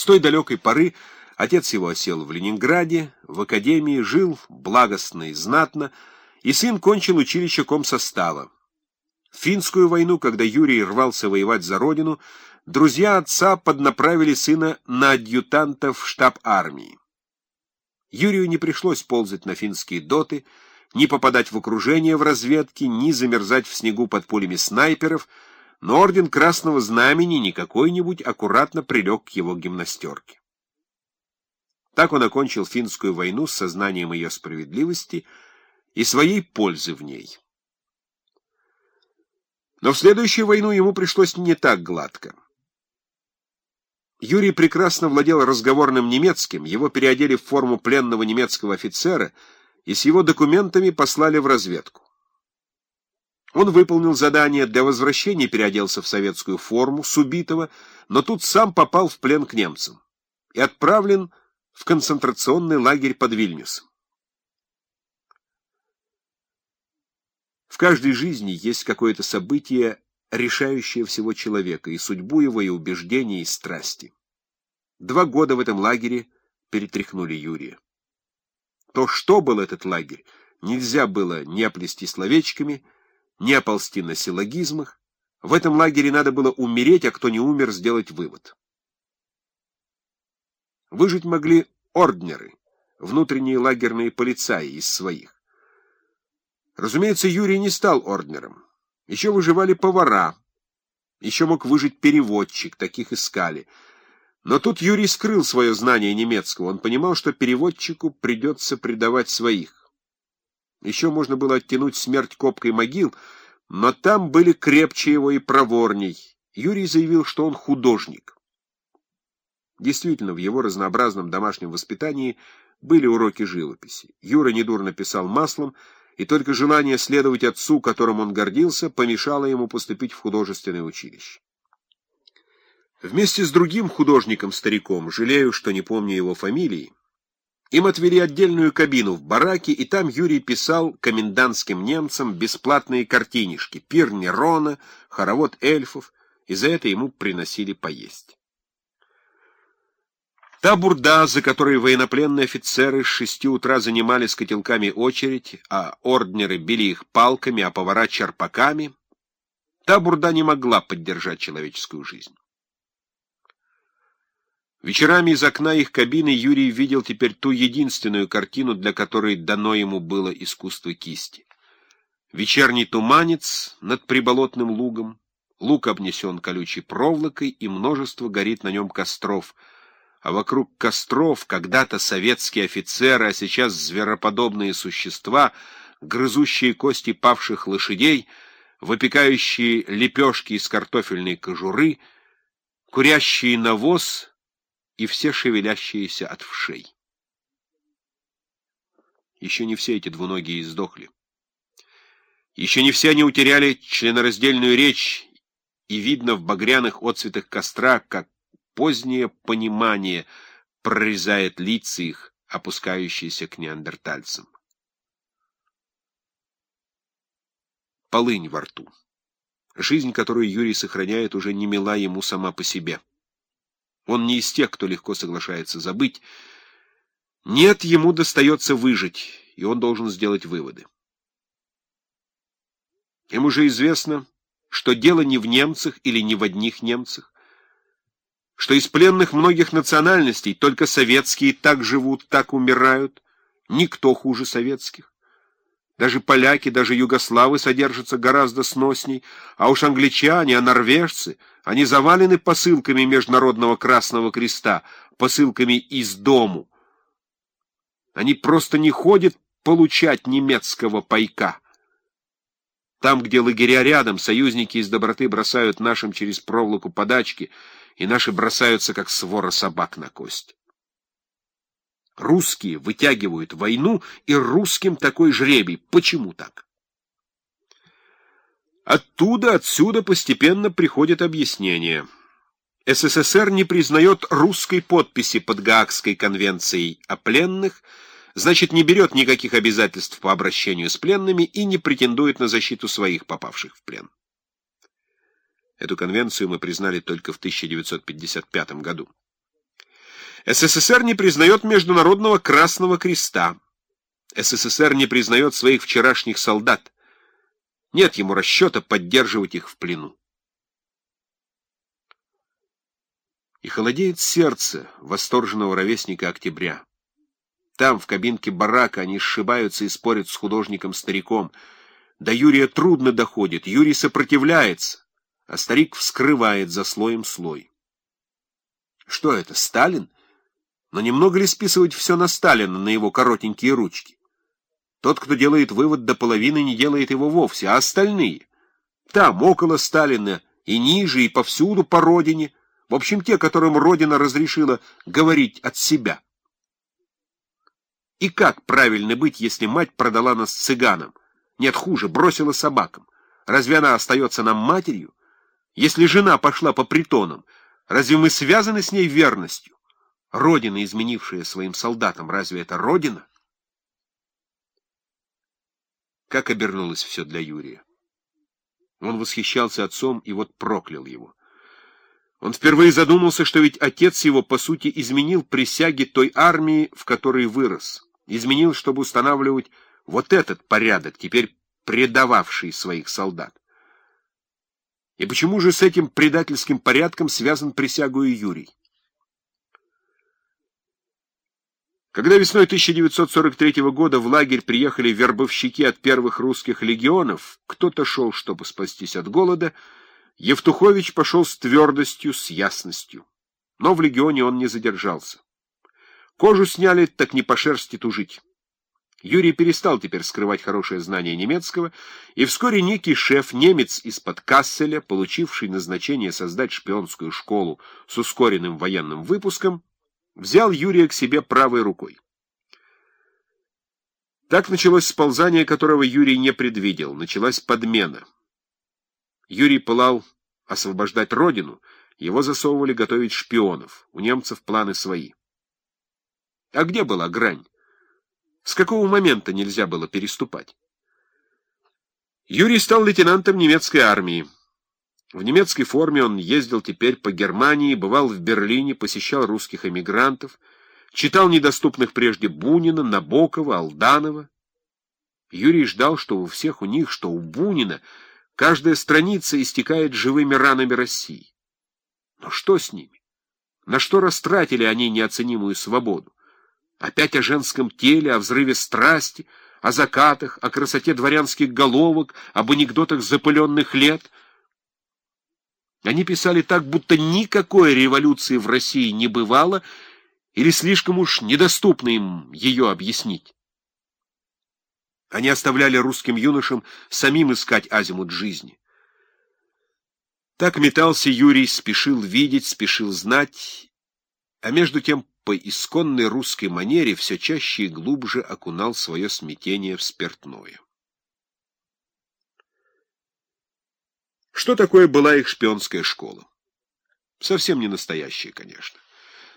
С той далекой поры отец его осел в Ленинграде, в академии жил благостно и знатно, и сын кончил училище комсостава. В финскую войну, когда Юрий рвался воевать за родину, друзья отца поднаправили сына на адъютанта в штаб армии. Юрию не пришлось ползать на финские доты, ни попадать в окружение в разведке, ни замерзать в снегу под пулями снайперов, но орден Красного Знамени не какой-нибудь аккуратно прилег к его гимнастерке. Так он окончил финскую войну с сознанием ее справедливости и своей пользы в ней. Но в следующую войну ему пришлось не так гладко. Юрий прекрасно владел разговорным немецким, его переодели в форму пленного немецкого офицера и с его документами послали в разведку. Он выполнил задание, для возвращения переоделся в советскую форму с убитого, но тут сам попал в плен к немцам и отправлен в концентрационный лагерь под Вильнюсом. В каждой жизни есть какое-то событие, решающее всего человека, и судьбу его, и убеждения, и страсти. Два года в этом лагере перетряхнули Юрия. То, что был этот лагерь, нельзя было ни оплести словечками, ни оползти на силлогизмах. В этом лагере надо было умереть, а кто не умер, сделать вывод. Выжить могли орднеры, внутренние лагерные полицаи из своих. Разумеется, Юрий не стал орднером. Еще выживали повара, еще мог выжить переводчик, таких искали. Но тут Юрий скрыл свое знание немецкого. Он понимал, что переводчику придется предавать своих. Еще можно было оттянуть смерть копкой могил, но там были крепче его и проворней. Юрий заявил, что он художник. Действительно, в его разнообразном домашнем воспитании были уроки живописи. Юра недурно писал маслом, и только желание следовать отцу, которым он гордился, помешало ему поступить в художественное училище. Вместе с другим художником-стариком, жалею, что не помню его фамилии, им отвели отдельную кабину в бараке, и там Юрий писал комендантским немцам бесплатные картинишки, пир Нерона, хоровод эльфов, и за это ему приносили поесть. Та бурда, за которой военнопленные офицеры с шести утра занимали с котелками очередь, а орднеры били их палками, а повара — черпаками, та бурда не могла поддержать человеческую жизнь. Вечерами из окна их кабины Юрий видел теперь ту единственную картину, для которой дано ему было искусство кисти. Вечерний туманец над приболотным лугом, луг обнесен колючей проволокой, и множество горит на нем костров — а вокруг костров когда-то советские офицеры, а сейчас звероподобные существа, грызущие кости павших лошадей, выпекающие лепешки из картофельной кожуры, курящие навоз и все шевелящиеся от вшей. Еще не все эти двуногие издохли. Еще не все они утеряли членораздельную речь, и видно в багряных отцветах костра, как позднее понимание прорезает лица их, опускающиеся к неандертальцам. Полынь во рту. Жизнь, которую Юрий сохраняет, уже не мила ему сама по себе. Он не из тех, кто легко соглашается забыть. Нет, ему достается выжить, и он должен сделать выводы. Ему же известно, что дело не в немцах или не в одних немцах, что из пленных многих национальностей только советские так живут, так умирают, никто хуже советских. Даже поляки, даже югославы содержатся гораздо сносней, а уж англичане, а норвежцы, они завалены посылками Международного Красного Креста, посылками из дому. Они просто не ходят получать немецкого пайка. Там, где лагеря рядом, союзники из доброты бросают нашим через проволоку подачки — и наши бросаются, как свора собак на кость. Русские вытягивают войну, и русским такой жребий. Почему так? Оттуда, отсюда постепенно приходят объяснения. СССР не признает русской подписи под Гаагской конвенцией о пленных, значит, не берет никаких обязательств по обращению с пленными и не претендует на защиту своих попавших в плен. Эту конвенцию мы признали только в 1955 году. СССР не признает Международного Красного Креста. СССР не признает своих вчерашних солдат. Нет ему расчета поддерживать их в плену. И холодеет сердце восторженного ровесника октября. Там, в кабинке барака, они сшибаются и спорят с художником-стариком. До Юрия трудно доходит, Юрий сопротивляется, а старик вскрывает за слоем слой. Что это, Сталин? Но немного ли списывать все на Сталина, на его коротенькие ручки? Тот, кто делает вывод до половины, не делает его вовсе, а остальные? Там, около Сталина, и ниже, и повсюду по родине. В общем, те, которым Родина разрешила говорить от себя. И как правильно быть, если мать продала нас цыганам? Нет, хуже, бросила собакам. Разве она остается нам матерью? Если жена пошла по притонам, разве мы связаны с ней верностью? Родина, изменившая своим солдатам, разве это Родина? Как обернулось все для Юрия? Он восхищался отцом и вот проклял его. Он впервые задумался, что ведь отец его, по сути, изменил присяги той армии, в которой вырос. Изменил, чтобы устанавливать вот этот порядок, теперь предававший своих солдат. И почему же с этим предательским порядком связан присягу и Юрий? Когда весной 1943 года в лагерь приехали вербовщики от первых русских легионов, кто-то шел, чтобы спастись от голода, Евтухович пошел с твердостью, с ясностью. Но в легионе он не задержался. Кожу сняли, так не по шерсти тужить. Юрий перестал теперь скрывать хорошее знание немецкого, и вскоре некий шеф, немец из-под Касселя, получивший назначение создать шпионскую школу с ускоренным военным выпуском, взял Юрия к себе правой рукой. Так началось сползание, которого Юрий не предвидел, началась подмена. Юрий пылал освобождать родину, его засовывали готовить шпионов, у немцев планы свои. А где была грань? С какого момента нельзя было переступать? Юрий стал лейтенантом немецкой армии. В немецкой форме он ездил теперь по Германии, бывал в Берлине, посещал русских эмигрантов, читал недоступных прежде Бунина, Набокова, Алданова. Юрий ждал, что у всех у них, что у Бунина, каждая страница истекает живыми ранами России. Но что с ними? На что растратили они неоценимую свободу? Опять о женском теле, о взрыве страсти, о закатах, о красоте дворянских головок, об анекдотах запыленных лет — они писали так, будто никакой революции в России не бывало, или слишком уж недоступно им ее объяснить. Они оставляли русским юношам самим искать азимут жизни. Так метался Юрий, спешил видеть, спешил знать, а между тем по исконной русской манере все чаще и глубже окунал свое смятение в спиртное. Что такое была их шпионская школа? Совсем не настоящая, конечно.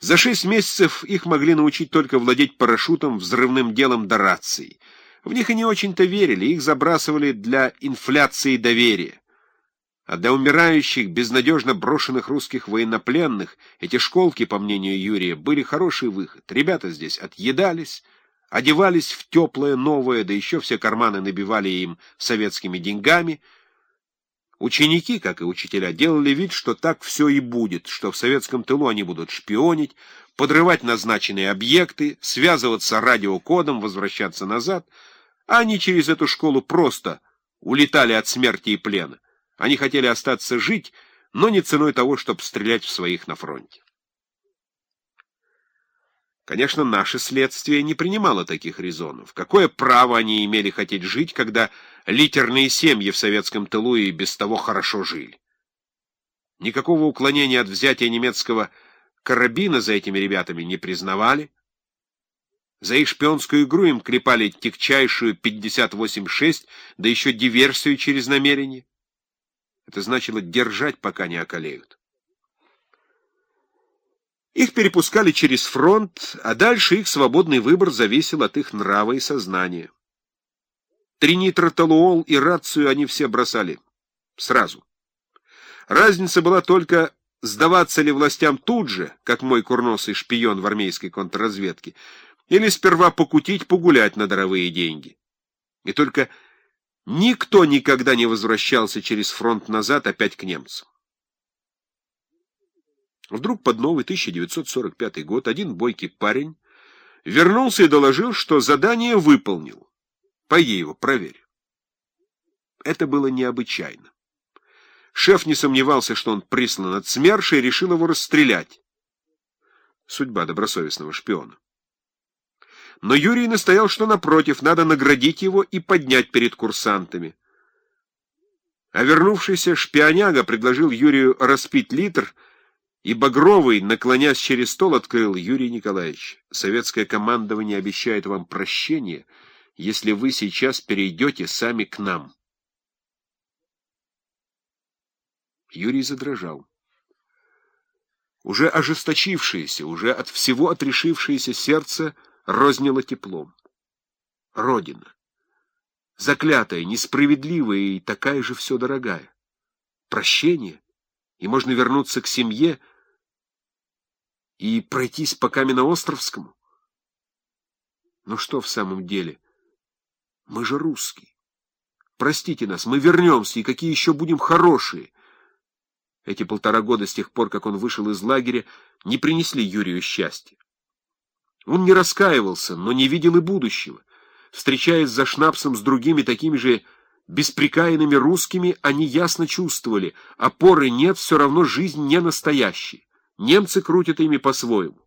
За шесть месяцев их могли научить только владеть парашютом, взрывным делом до рации. В них и не очень-то верили, их забрасывали для инфляции доверия. А для умирающих, безнадежно брошенных русских военнопленных эти школки, по мнению Юрия, были хороший выход. Ребята здесь отъедались, одевались в теплое, новое, да еще все карманы набивали им советскими деньгами — Ученики, как и учителя, делали вид, что так все и будет, что в советском тылу они будут шпионить, подрывать назначенные объекты, связываться радиокодом, возвращаться назад, а они через эту школу просто улетали от смерти и плена. Они хотели остаться жить, но не ценой того, чтобы стрелять в своих на фронте. Конечно, наше следствие не принимало таких резонов. Какое право они имели хотеть жить, когда литерные семьи в советском тылу и без того хорошо жили? Никакого уклонения от взятия немецкого карабина за этими ребятами не признавали. За их шпионскую игру им клепали тягчайшую 58-6, да еще диверсию через намерение. Это значило держать, пока не околеют. Их перепускали через фронт, а дальше их свободный выбор зависел от их нрава и сознания. Тринитротолуол и рацию они все бросали. Сразу. Разница была только сдаваться ли властям тут же, как мой курносый шпион в армейской контрразведке, или сперва покутить, погулять на даровые деньги. И только никто никогда не возвращался через фронт назад опять к немцам. Вдруг под новый 1945 год один бойкий парень вернулся и доложил, что задание выполнил. Пойди его проверь. Это было необычайно. Шеф не сомневался, что он прислан от СМЕРШа и решил его расстрелять. Судьба добросовестного шпиона. Но Юрий настоял, что, напротив, надо наградить его и поднять перед курсантами. А вернувшийся шпионяга предложил Юрию распить литр, и Багровый, наклонясь через стол, открыл Юрий Николаевич. Советское командование обещает вам прощение, если вы сейчас перейдете сами к нам. Юрий задрожал. Уже ожесточившееся, уже от всего отрешившееся сердце рознило теплом. Родина. Заклятая, несправедливая и такая же все дорогая. Прощение, и можно вернуться к семье и пройтись по Каменноостровскому. Ну что в самом деле? Мы же русские. Простите нас, мы вернемся, и какие еще будем хорошие. Эти полтора года с тех пор, как он вышел из лагеря, не принесли Юрию счастья. Он не раскаивался, но не видел и будущего. Встречаясь за шнапсом с другими такими же беспрекаянными русскими, они ясно чувствовали, опоры нет, все равно жизнь не настоящая. Немцы крутят ими по-своему.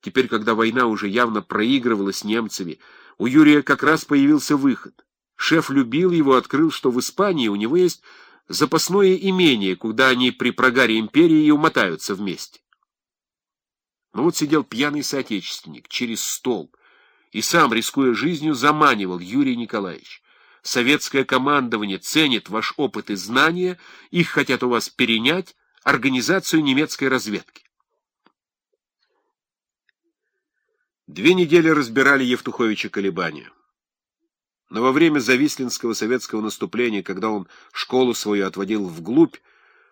Теперь, когда война уже явно проигрывалась немцами, у Юрия как раз появился выход. Шеф любил его, открыл, что в Испании у него есть запасное имение, куда они при прогаре империи и умотаются вместе. Но вот сидел пьяный соотечественник через стол и сам, рискуя жизнью, заманивал Юрий Николаевич. Советское командование ценит ваш опыт и знания, их хотят у вас перенять, организацию немецкой разведки. Две недели разбирали Евтуховича колебания. Но во время Завислинского советского наступления, когда он школу свою отводил вглубь,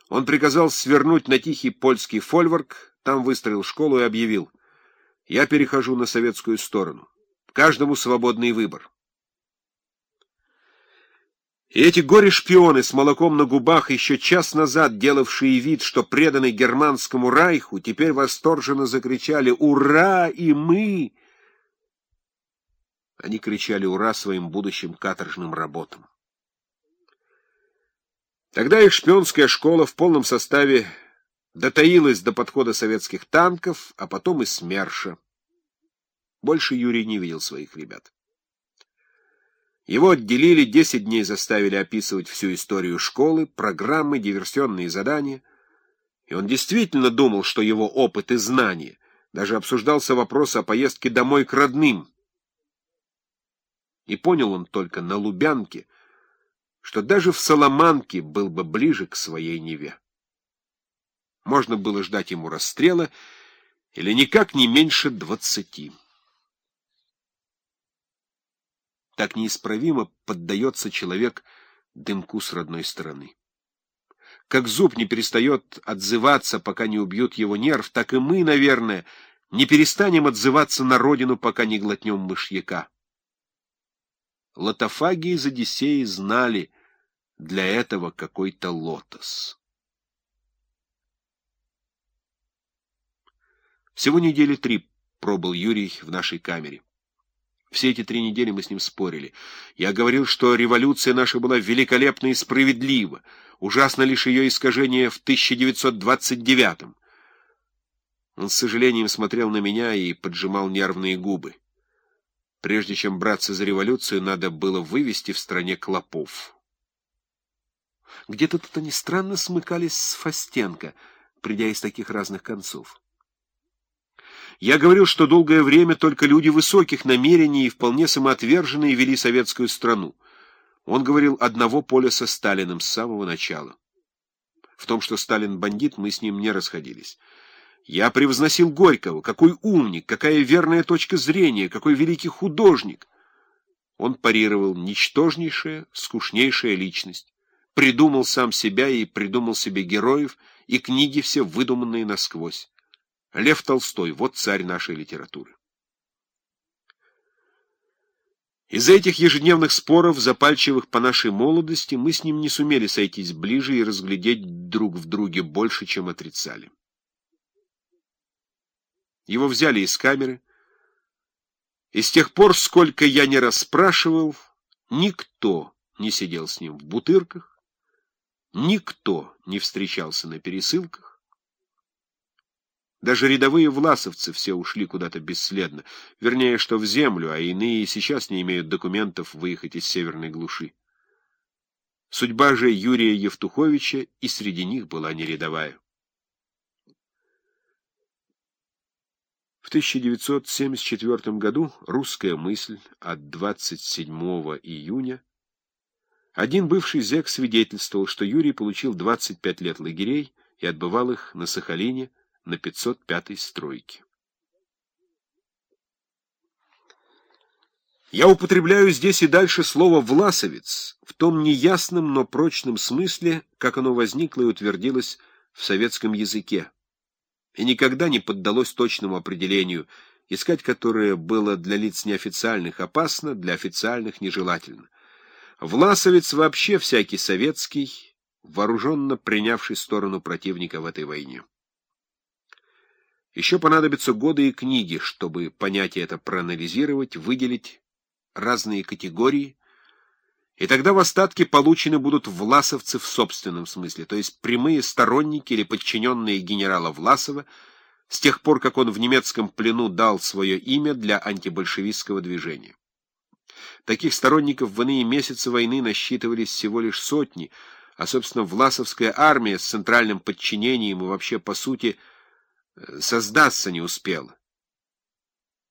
он приказал свернуть на тихий польский фольворк, там выстроил школу и объявил, «Я перехожу на советскую сторону. Каждому свободный выбор». И эти горе-шпионы с молоком на губах, еще час назад делавшие вид, что преданы германскому райху, теперь восторженно закричали «Ура! И мы!» Они кричали «Ура!» своим будущим каторжным работам. Тогда их шпионская школа в полном составе дотаилась до подхода советских танков, а потом и СМЕРШа. Больше Юрий не видел своих ребят. Его отделили, десять дней заставили описывать всю историю школы, программы, диверсионные задания. И он действительно думал, что его опыт и знания. Даже обсуждался вопрос о поездке домой к родным. И понял он только на Лубянке, что даже в Соломанке был бы ближе к своей Неве. Можно было ждать ему расстрела или никак не меньше двадцати. Так неисправимо поддается человек дымку с родной стороны. Как зуб не перестает отзываться, пока не убьют его нерв, так и мы, наверное, не перестанем отзываться на родину, пока не глотнем мышьяка. Лотофаги из Одиссеи знали для этого какой-то лотос. Всего недели три пробыл Юрий в нашей камере. Все эти три недели мы с ним спорили. Я говорил, что революция наша была великолепна и справедлива. Ужасно лишь ее искажение в 1929-м. Он с сожалением смотрел на меня и поджимал нервные губы. Прежде чем браться за революцию, надо было вывести в стране клопов. Где-то тут они странно смыкались с Фастенко, придя из таких разных концов. Я говорил, что долгое время только люди высоких намерений и вполне самоотверженные вели советскую страну. Он говорил одного поля со Сталиным с самого начала. В том, что Сталин бандит, мы с ним не расходились. Я превозносил Горького. Какой умник, какая верная точка зрения, какой великий художник. Он парировал ничтожнейшая, скучнейшая личность. Придумал сам себя и придумал себе героев, и книги все выдуманные насквозь. Лев Толстой — вот царь нашей литературы. Из-за этих ежедневных споров, запальчивых по нашей молодости, мы с ним не сумели сойтись ближе и разглядеть друг в друге больше, чем отрицали. Его взяли из камеры, и с тех пор, сколько я не расспрашивал, никто не сидел с ним в бутырках, никто не встречался на пересылках, даже рядовые власовцы все ушли куда-то бесследно. Вернее, что в землю, а иные сейчас не имеют документов выехать из северной глуши. Судьба же Юрия Евтуховича и среди них была не рядовая. В 1974 году «Русская мысль» от 27 июня один бывший зэк свидетельствовал, что Юрий получил 25 лет лагерей и отбывал их на Сахалине, на 505 стройке. Я употребляю здесь и дальше слово «власовец» в том неясном, но прочном смысле, как оно возникло и утвердилось в советском языке, и никогда не поддалось точному определению, искать которое было для лиц неофициальных опасно, для официальных нежелательно. Власовец вообще всякий советский, вооруженно принявший сторону противника в этой войне. Еще понадобятся годы и книги, чтобы понятие это проанализировать, выделить разные категории, и тогда в остатке получены будут власовцы в собственном смысле, то есть прямые сторонники или подчиненные генерала Власова, с тех пор, как он в немецком плену дал свое имя для антибольшевистского движения. Таких сторонников в иные месяцы войны насчитывались всего лишь сотни, а, собственно, Власовская армия с центральным подчинением и вообще, по сути, создаться не успела.